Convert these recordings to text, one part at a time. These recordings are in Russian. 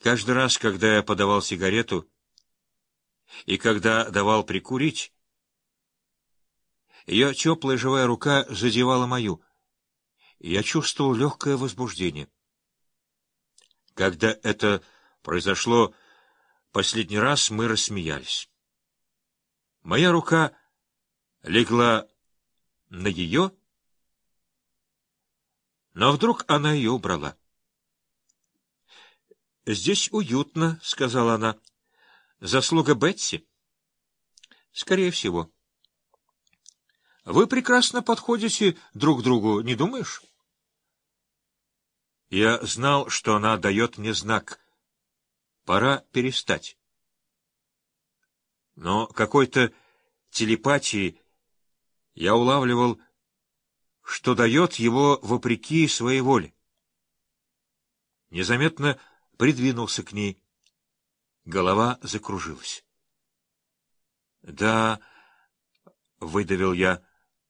Каждый раз, когда я подавал сигарету и когда давал прикурить, ее теплая живая рука задевала мою, я чувствовал легкое возбуждение. Когда это произошло последний раз, мы рассмеялись. Моя рука легла на ее, но вдруг она ее убрала. «Здесь уютно», — сказала она. «Заслуга Бетси?» «Скорее всего». «Вы прекрасно подходите друг другу, не думаешь?» Я знал, что она дает мне знак. Пора перестать. Но какой-то телепатии я улавливал, что дает его вопреки своей воле. Незаметно придвинулся к ней. Голова закружилась. — Да, — выдавил я,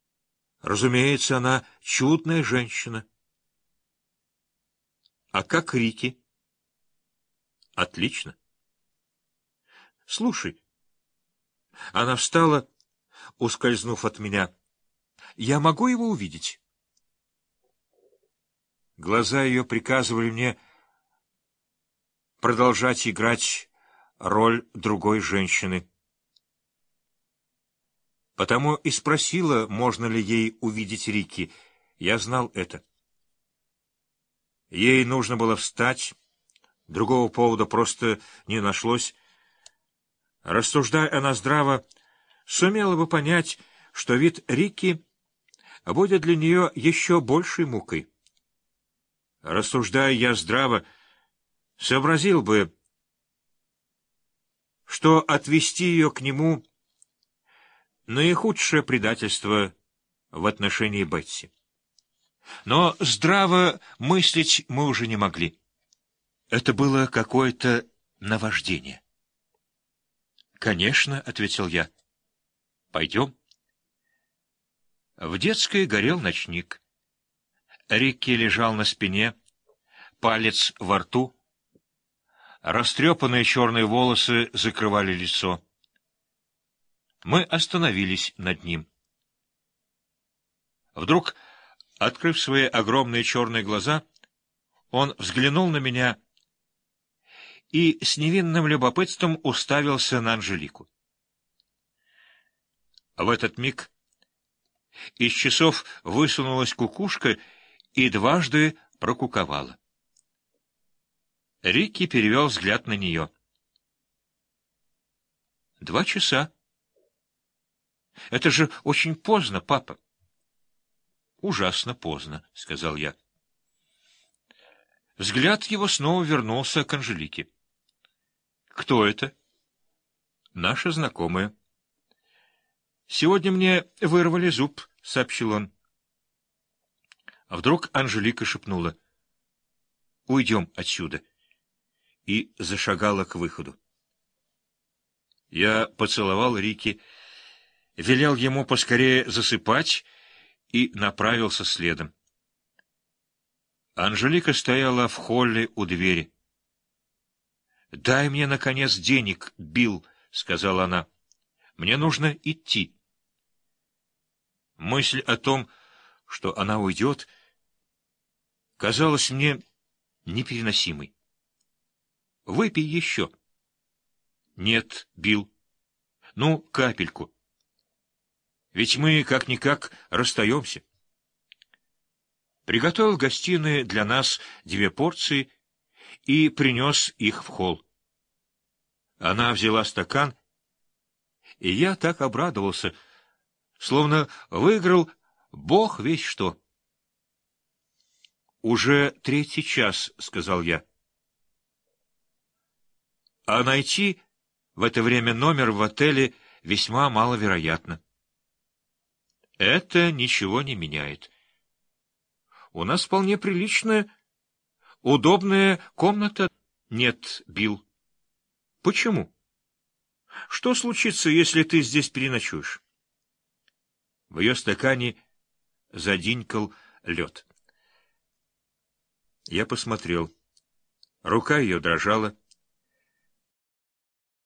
— разумеется, она чудная женщина. — А как Рики? — Отлично. — Слушай. Она встала, ускользнув от меня. — Я могу его увидеть? Глаза ее приказывали мне продолжать играть роль другой женщины. Потому и спросила, можно ли ей увидеть Рики. Я знал это. Ей нужно было встать, другого повода просто не нашлось. Рассуждая она здраво, сумела бы понять, что вид Рики будет для нее еще большей мукой. Рассуждая я здраво, сообразил бы, что отвести ее к нему — наихудшее предательство в отношении Бетси. Но здраво мыслить мы уже не могли. Это было какое-то наваждение. «Конечно», — ответил я. «Пойдем». В детской горел ночник. Рикки лежал на спине, палец во рту — Растрепанные черные волосы закрывали лицо. Мы остановились над ним. Вдруг, открыв свои огромные черные глаза, он взглянул на меня и с невинным любопытством уставился на Анжелику. В этот миг из часов высунулась кукушка и дважды прокуковала. Рикки перевел взгляд на нее. «Два часа. Это же очень поздно, папа». «Ужасно поздно», — сказал я. Взгляд его снова вернулся к Анжелике. «Кто это?» «Наша знакомая». «Сегодня мне вырвали зуб», — сообщил он. А вдруг Анжелика шепнула. «Уйдем отсюда» и зашагала к выходу. Я поцеловал Рики, велел ему поскорее засыпать и направился следом. Анжелика стояла в холле у двери. — Дай мне, наконец, денег, Билл, — сказала она. — Мне нужно идти. Мысль о том, что она уйдет, казалась мне непереносимой. Выпей еще. Нет, Бил. Ну, капельку. Ведь мы как-никак расстаемся. Приготовил в гостиной для нас две порции и принес их в холл. Она взяла стакан, и я так обрадовался, словно выиграл бог весь что. «Уже третий час», — сказал я. А найти в это время номер в отеле весьма маловероятно. Это ничего не меняет. У нас вполне приличная, удобная комната. Нет, Билл. Почему? Что случится, если ты здесь переночуешь? В ее стакане задинькал лед. Я посмотрел. Рука ее дрожала.